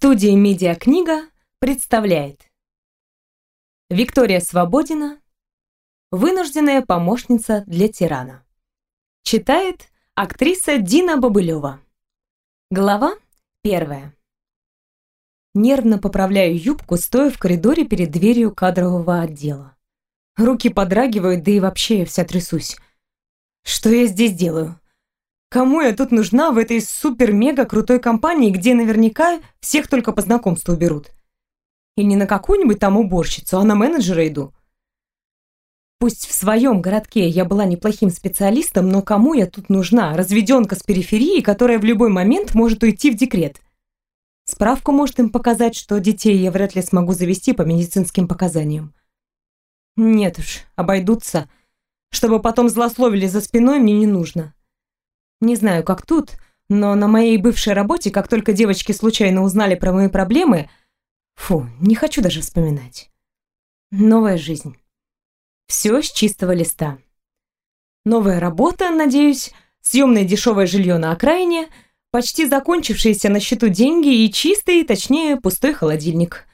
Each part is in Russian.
Студия «Медиакнига» представляет Виктория Свободина «Вынужденная помощница для тирана» Читает актриса Дина Бобылева Глава первая Нервно поправляю юбку, стоя в коридоре перед дверью кадрового отдела. Руки подрагивают, да и вообще я вся трясусь. Что я здесь делаю? Кому я тут нужна в этой супер-мега крутой компании, где наверняка всех только по знакомству берут? И не на какую-нибудь там уборщицу, а на менеджера иду. Пусть в своем городке я была неплохим специалистом, но кому я тут нужна? Разведенка с периферии, которая в любой момент может уйти в декрет. Справку может им показать, что детей я вряд ли смогу завести по медицинским показаниям. Нет уж, обойдутся. Чтобы потом злословили за спиной, мне не нужно. Не знаю, как тут, но на моей бывшей работе, как только девочки случайно узнали про мои проблемы... Фу, не хочу даже вспоминать. Новая жизнь. Все с чистого листа. Новая работа, надеюсь, съемное дешевое жилье на окраине, почти закончившиеся на счету деньги и чистый, точнее, пустой холодильник.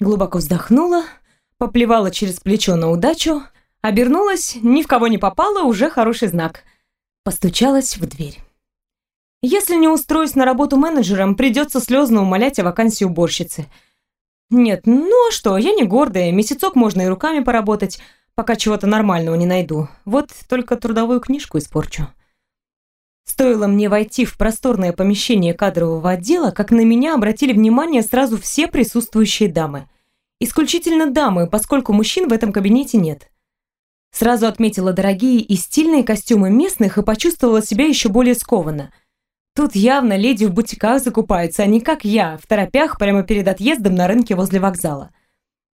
Глубоко вздохнула, поплевала через плечо на удачу, обернулась, ни в кого не попала, уже хороший знак — Постучалась в дверь. Если не устроюсь на работу менеджером, придется слезно умолять о вакансии уборщицы. Нет, ну а что, я не гордая, месяцок можно и руками поработать, пока чего-то нормального не найду. Вот только трудовую книжку испорчу. Стоило мне войти в просторное помещение кадрового отдела, как на меня обратили внимание сразу все присутствующие дамы. Исключительно дамы, поскольку мужчин в этом кабинете нет. Сразу отметила дорогие и стильные костюмы местных и почувствовала себя еще более скованно. Тут явно леди в бутиках закупаются, а не как я, в торопях прямо перед отъездом на рынке возле вокзала.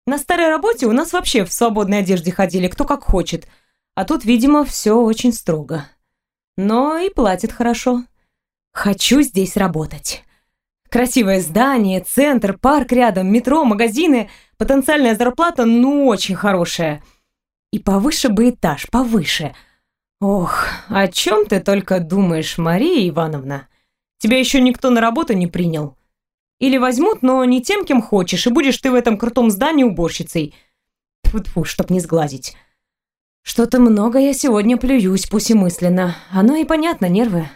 На старой работе у нас вообще в свободной одежде ходили, кто как хочет. А тут, видимо, все очень строго. Но и платят хорошо. Хочу здесь работать. Красивое здание, центр, парк рядом, метро, магазины. Потенциальная зарплата, ну, очень хорошая. И повыше бы этаж, повыше. Ох, о чем ты только думаешь, Мария Ивановна? Тебя еще никто на работу не принял. Или возьмут, но не тем, кем хочешь, и будешь ты в этом крутом здании уборщицей. Тьфу-тьфу, чтоб не сглазить. Что-то много я сегодня плююсь, пусть и мысленно. Оно и понятно, нервы.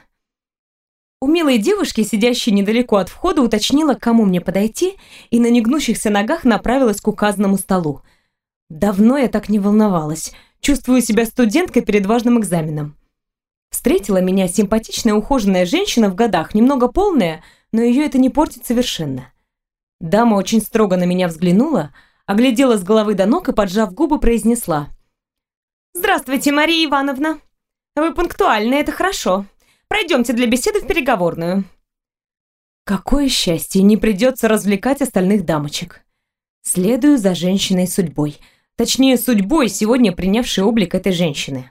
У милой девушки, сидящей недалеко от входа, уточнила, к кому мне подойти, и на негнущихся ногах направилась к указанному столу. Давно я так не волновалась. Чувствую себя студенткой перед важным экзаменом. Встретила меня симпатичная ухоженная женщина в годах, немного полная, но ее это не портит совершенно. Дама очень строго на меня взглянула, оглядела с головы до ног и, поджав губы, произнесла. «Здравствуйте, Мария Ивановна. Вы пунктуальны, это хорошо. Пройдемте для беседы в переговорную». Какое счастье, не придется развлекать остальных дамочек. Следую за женщиной судьбой – Точнее, судьбой, сегодня принявшей облик этой женщины.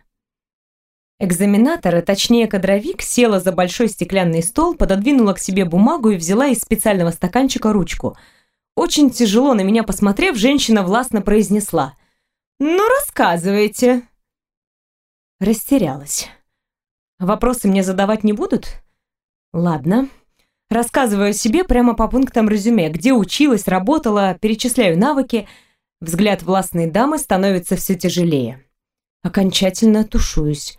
Экзаменатор, а точнее кадровик, села за большой стеклянный стол, пододвинула к себе бумагу и взяла из специального стаканчика ручку. Очень тяжело на меня посмотрев, женщина властно произнесла. «Ну, рассказывайте». Растерялась. Вопросы мне задавать не будут? Ладно. Рассказываю себе прямо по пунктам резюме, где училась, работала, перечисляю навыки – Взгляд властной дамы становится все тяжелее. Окончательно тушуюсь.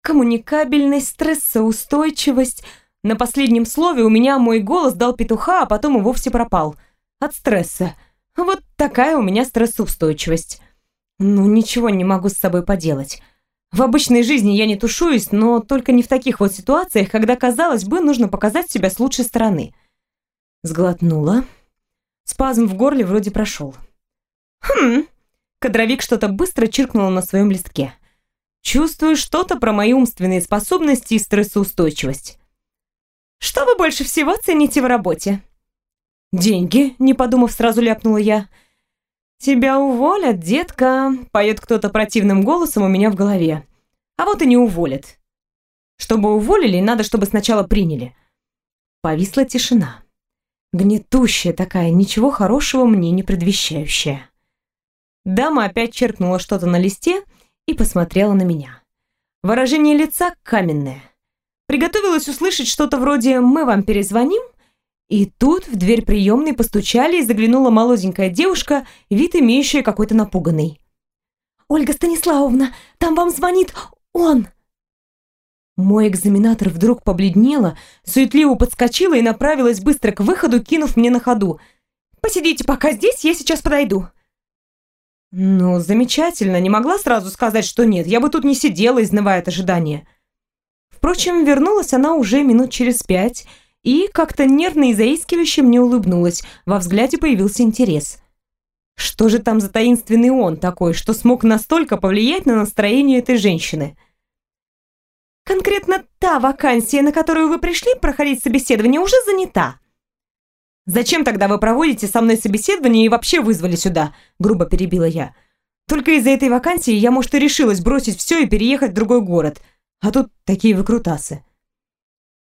Коммуникабельность, стрессоустойчивость. На последнем слове у меня мой голос дал петуха, а потом и вовсе пропал. От стресса. Вот такая у меня стрессоустойчивость. Ну, ничего не могу с собой поделать. В обычной жизни я не тушуюсь, но только не в таких вот ситуациях, когда, казалось бы, нужно показать себя с лучшей стороны. Сглотнула. Спазм в горле вроде прошел. «Хм...» Кадровик что-то быстро чиркнул на своем листке. «Чувствую что-то про мои умственные способности и стрессоустойчивость». «Что вы больше всего цените в работе?» «Деньги», — не подумав, сразу ляпнула я. «Тебя уволят, детка», — поет кто-то противным голосом у меня в голове. «А вот и не уволят. Чтобы уволили, надо, чтобы сначала приняли». Повисла тишина. Гнетущая такая, ничего хорошего мне не предвещающая. Дама опять черкнула что-то на листе и посмотрела на меня. Выражение лица каменное. Приготовилась услышать что-то вроде «мы вам перезвоним» И тут в дверь приемной постучали и заглянула молоденькая девушка, вид имеющая какой-то напуганный. «Ольга Станиславовна, там вам звонит он!» Мой экзаменатор вдруг побледнела, суетливо подскочила и направилась быстро к выходу, кинув мне на ходу. «Посидите пока здесь, я сейчас подойду». Ну, замечательно, не могла сразу сказать, что нет, я бы тут не сидела, изнывая от ожидания. Впрочем, вернулась она уже минут через пять и как-то нервно и заискивающе мне улыбнулась, во взгляде появился интерес. Что же там за таинственный он такой, что смог настолько повлиять на настроение этой женщины? Конкретно та вакансия, на которую вы пришли проходить собеседование, уже занята. «Зачем тогда вы проводите со мной собеседование и вообще вызвали сюда?» – грубо перебила я. «Только из-за этой вакансии я, может, и решилась бросить все и переехать в другой город. А тут такие выкрутасы».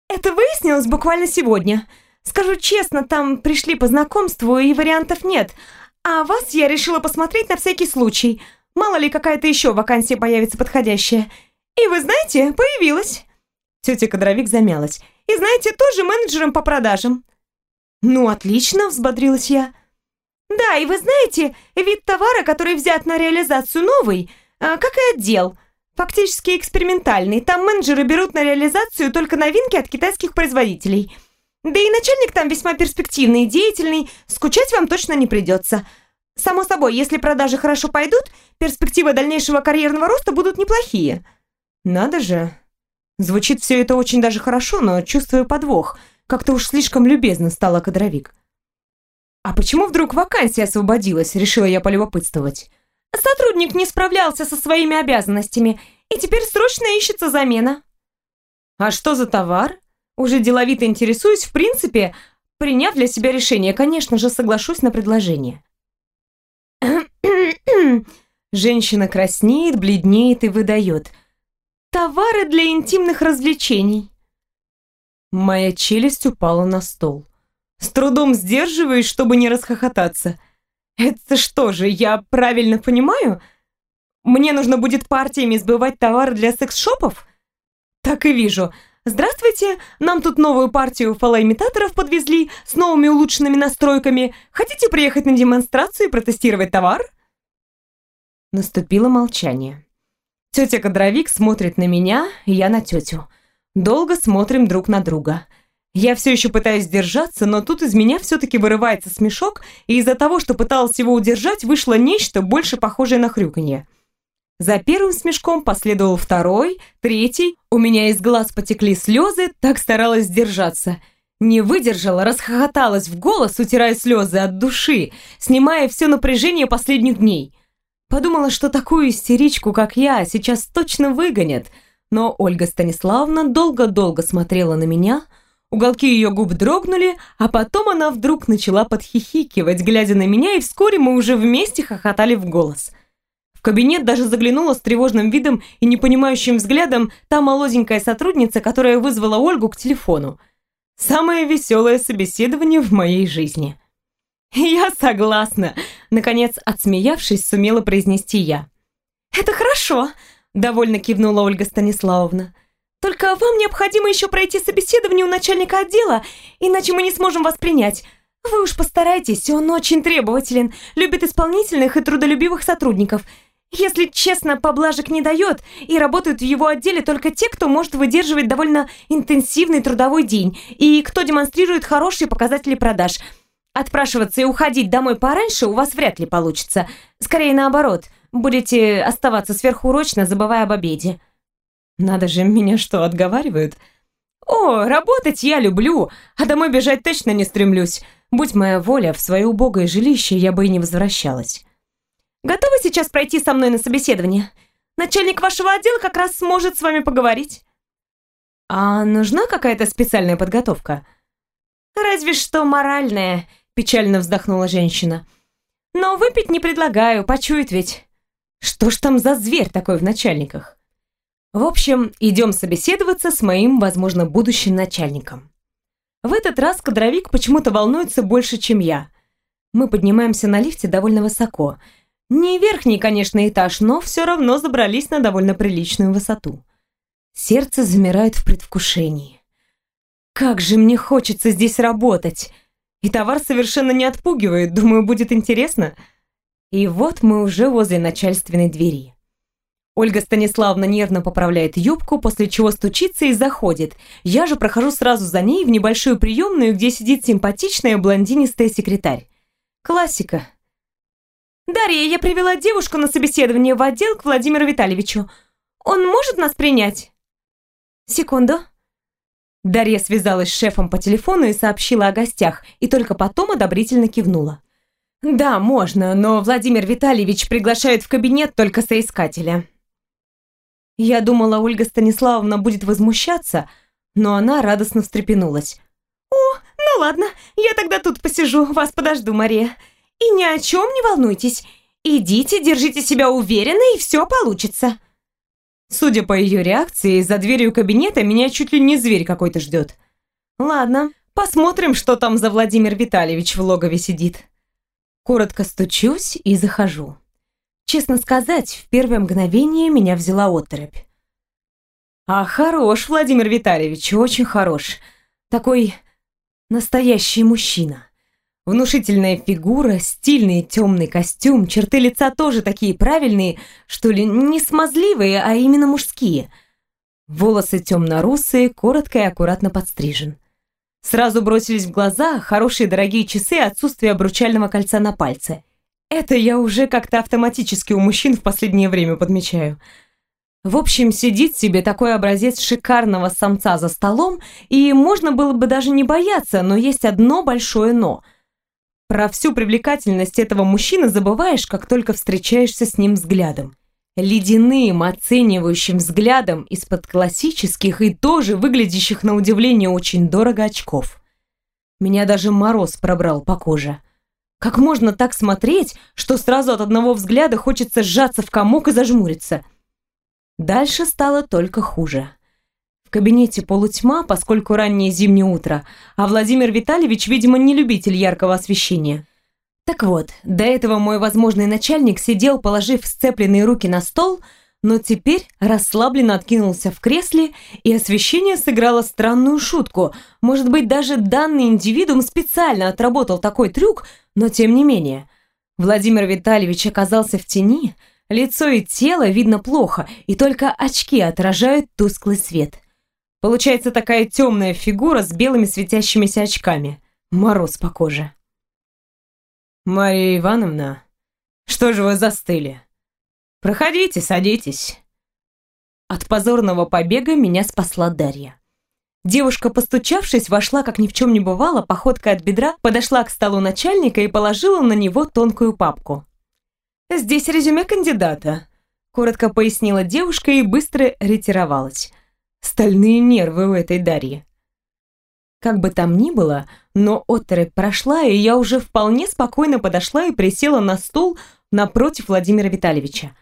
«Это выяснилось буквально сегодня. Скажу честно, там пришли по знакомству и вариантов нет. А вас я решила посмотреть на всякий случай. Мало ли какая-то еще вакансия появится подходящая. И вы знаете, появилась». Тетя Кадровик замялась. «И знаете, тоже менеджером по продажам. «Ну, отлично!» – взбодрилась я. «Да, и вы знаете, вид товара, который взят на реализацию новый, а, как и отдел, фактически экспериментальный. Там менеджеры берут на реализацию только новинки от китайских производителей. Да и начальник там весьма перспективный и деятельный, скучать вам точно не придется. Само собой, если продажи хорошо пойдут, перспективы дальнейшего карьерного роста будут неплохие». «Надо же!» Звучит все это очень даже хорошо, но чувствую подвох – как-то уж слишком любезно стала кадровик. «А почему вдруг вакансия освободилась?» – решила я полюбопытствовать. «Сотрудник не справлялся со своими обязанностями, и теперь срочно ищется замена». «А что за товар?» Уже деловито интересуюсь, в принципе, приняв для себя решение, конечно же, соглашусь на предложение. Женщина краснеет, бледнеет и выдает. «Товары для интимных развлечений». Моя челюсть упала на стол. С трудом сдерживаюсь, чтобы не расхохотаться. Это что же, я правильно понимаю? Мне нужно будет партиями сбывать товары для секс-шопов? Так и вижу. Здравствуйте, нам тут новую партию фалоимитаторов подвезли с новыми улучшенными настройками. Хотите приехать на демонстрацию и протестировать товар? Наступило молчание. Тетя Кадровик смотрит на меня, я на тетю. Долго смотрим друг на друга. Я все еще пытаюсь держаться, но тут из меня все-таки вырывается смешок, и из-за того, что пыталась его удержать, вышло нечто больше похожее на хрюканье. За первым смешком последовал второй, третий. У меня из глаз потекли слезы, так старалась сдержаться. Не выдержала, расхохоталась в голос, утирая слезы от души, снимая все напряжение последних дней. Подумала, что такую истеричку, как я, сейчас точно выгонят – но Ольга Станиславовна долго-долго смотрела на меня, уголки ее губ дрогнули, а потом она вдруг начала подхихикивать, глядя на меня, и вскоре мы уже вместе хохотали в голос. В кабинет даже заглянула с тревожным видом и непонимающим взглядом та молоденькая сотрудница, которая вызвала Ольгу к телефону. Самое веселое собеседование в моей жизни. «Я согласна», — наконец, отсмеявшись, сумела произнести я. «Это хорошо», довольно кивнула Ольга Станиславовна. Только вам необходимо еще пройти собеседование у начальника отдела, иначе мы не сможем вас принять. Вы уж постарайтесь, он очень требователен, любит исполнительных и трудолюбивых сотрудников. Если честно, поблажек не дает, и работают в его отделе только те, кто может выдерживать довольно интенсивный трудовой день, и кто демонстрирует хорошие показатели продаж. Отпрашиваться и уходить домой пораньше у вас вряд ли получится. Скорее наоборот – Будете оставаться сверхурочно, забывая об обеде. Надо же, меня что, отговаривают? О, работать я люблю, а домой бежать точно не стремлюсь. Будь моя воля, в свое убогое жилище я бы и не возвращалась. Готовы сейчас пройти со мной на собеседование? Начальник вашего отдела как раз сможет с вами поговорить. А нужна какая-то специальная подготовка? Разве что моральная, печально вздохнула женщина. Но выпить не предлагаю, почует ведь. Что ж там за зверь такой в начальниках? В общем, идем собеседоваться с моим, возможно, будущим начальником. В этот раз кадровик почему-то волнуется больше, чем я. Мы поднимаемся на лифте довольно высоко. Не верхний, конечно, этаж, но все равно забрались на довольно приличную высоту. Сердце замирает в предвкушении. Как же мне хочется здесь работать! И товар совершенно не отпугивает, думаю, будет интересно. И вот мы уже возле начальственной двери. Ольга Станиславовна нервно поправляет юбку, после чего стучится и заходит. Я же прохожу сразу за ней в небольшую приемную, где сидит симпатичная блондинистая секретарь. Классика. «Дарья, я привела девушку на собеседование в отдел к Владимиру Витальевичу. Он может нас принять?» «Секунду». Дарья связалась с шефом по телефону и сообщила о гостях, и только потом одобрительно кивнула. «Да, можно, но Владимир Витальевич приглашает в кабинет только соискателя». Я думала, Ольга Станиславовна будет возмущаться, но она радостно встрепенулась. «О, ну ладно, я тогда тут посижу, вас подожду, Мария. И ни о чем не волнуйтесь. Идите, держите себя уверенно, и все получится». Судя по ее реакции, за дверью кабинета меня чуть ли не зверь какой-то ждет. Ладно, посмотрим, что там за Владимир Витальевич в логове сидит. Коротко стучусь и захожу. Честно сказать, в первое мгновение меня взяла оторопь. А хорош, Владимир Витальевич, очень хорош. Такой настоящий мужчина. Внушительная фигура, стильный темный костюм, черты лица тоже такие правильные, что ли, не смазливые, а именно мужские. Волосы темно-русые, коротко и аккуратно подстрижен. Сразу бросились в глаза хорошие дорогие часы и отсутствие обручального кольца на пальце. Это я уже как-то автоматически у мужчин в последнее время подмечаю. В общем, сидит себе такой образец шикарного самца за столом, и можно было бы даже не бояться, но есть одно большое «но». Про всю привлекательность этого мужчины забываешь, как только встречаешься с ним взглядом. Ледяным, оценивающим взглядом из-под классических и тоже выглядящих на удивление очень дорого очков. Меня даже мороз пробрал по коже. Как можно так смотреть, что сразу от одного взгляда хочется сжаться в комок и зажмуриться? Дальше стало только хуже. В кабинете полутьма, поскольку раннее зимнее утро, а Владимир Витальевич, видимо, не любитель яркого освещения. Так вот, до этого мой возможный начальник сидел, положив сцепленные руки на стол, но теперь расслабленно откинулся в кресле, и освещение сыграло странную шутку. Может быть, даже данный индивидуум специально отработал такой трюк, но тем не менее. Владимир Витальевич оказался в тени, лицо и тело видно плохо, и только очки отражают тусклый свет – Получается такая темная фигура с белыми светящимися очками. Мороз по коже. «Мария Ивановна, что же вы застыли? Проходите, садитесь». От позорного побега меня спасла Дарья. Девушка, постучавшись, вошла, как ни в чем не бывало, походкой от бедра, подошла к столу начальника и положила на него тонкую папку. «Здесь резюме кандидата», — коротко пояснила девушка и быстро ретировалась. Стальные нервы у этой Дарьи. Как бы там ни было, но оторопь прошла, и я уже вполне спокойно подошла и присела на стул напротив Владимира Витальевича.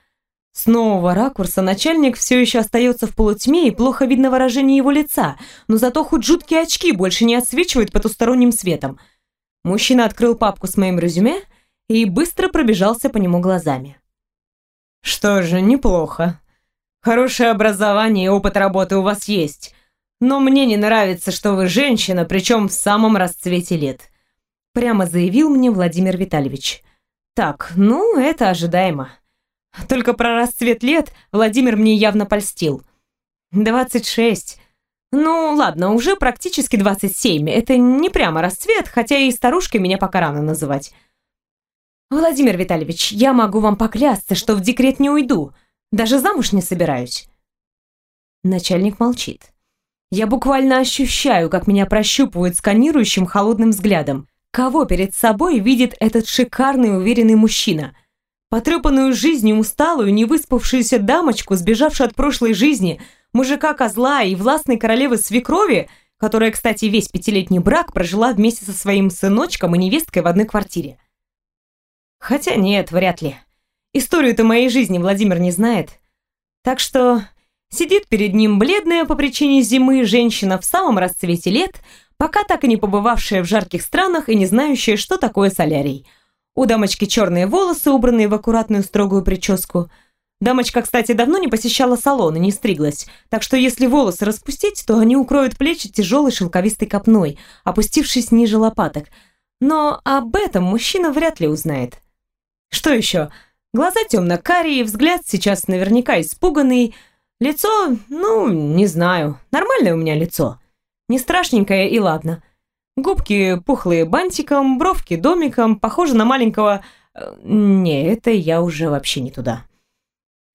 С нового ракурса начальник все еще остается в полутьме и плохо видно выражение его лица, но зато хоть жуткие очки больше не отсвечивают потусторонним светом. Мужчина открыл папку с моим резюме и быстро пробежался по нему глазами. «Что же, неплохо», Хорошее образование и опыт работы у вас есть. Но мне не нравится, что вы женщина, причем в самом расцвете лет. Прямо заявил мне Владимир Витальевич. Так, ну, это ожидаемо. Только про расцвет лет Владимир мне явно польстил. 26. Ну, ладно, уже практически 27. Это не прямо расцвет, хотя и старушкой меня пока рано называть. Владимир Витальевич, я могу вам поклясться, что в декрет не уйду. Даже замуж не собираюсь. Начальник молчит. Я буквально ощущаю, как меня прощупывают сканирующим холодным взглядом. Кого перед собой видит этот шикарный уверенный мужчина? Потрепанную жизнью усталую, невыспавшуюся дамочку, сбежавшую от прошлой жизни, мужика-козла и властной королевы свекрови, которая, кстати, весь пятилетний брак прожила вместе со своим сыночком и невесткой в одной квартире. Хотя нет, вряд ли. Историю-то моей жизни Владимир не знает. Так что сидит перед ним бледная по причине зимы женщина в самом расцвете лет, пока так и не побывавшая в жарких странах и не знающая, что такое солярий. У дамочки черные волосы, убранные в аккуратную строгую прическу. Дамочка, кстати, давно не посещала салон и не стриглась, так что если волосы распустить, то они укроют плечи тяжелой шелковистой копной, опустившись ниже лопаток. Но об этом мужчина вряд ли узнает. Что еще? Глаза темно-карие, взгляд сейчас наверняка испуганный. Лицо, ну, не знаю, нормальное у меня лицо. Не страшненькое и ладно. Губки пухлые бантиком, бровки домиком, похоже на маленького... Э, не, это я уже вообще не туда.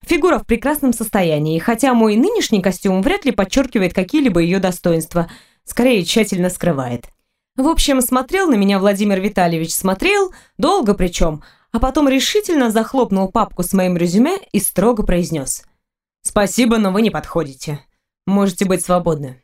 Фигура в прекрасном состоянии, хотя мой нынешний костюм вряд ли подчеркивает какие-либо ее достоинства, скорее тщательно скрывает. В общем, смотрел на меня Владимир Витальевич, смотрел, долго причем, а потом решительно захлопнул папку с моим резюме и строго произнес. «Спасибо, но вы не подходите. Можете быть свободны».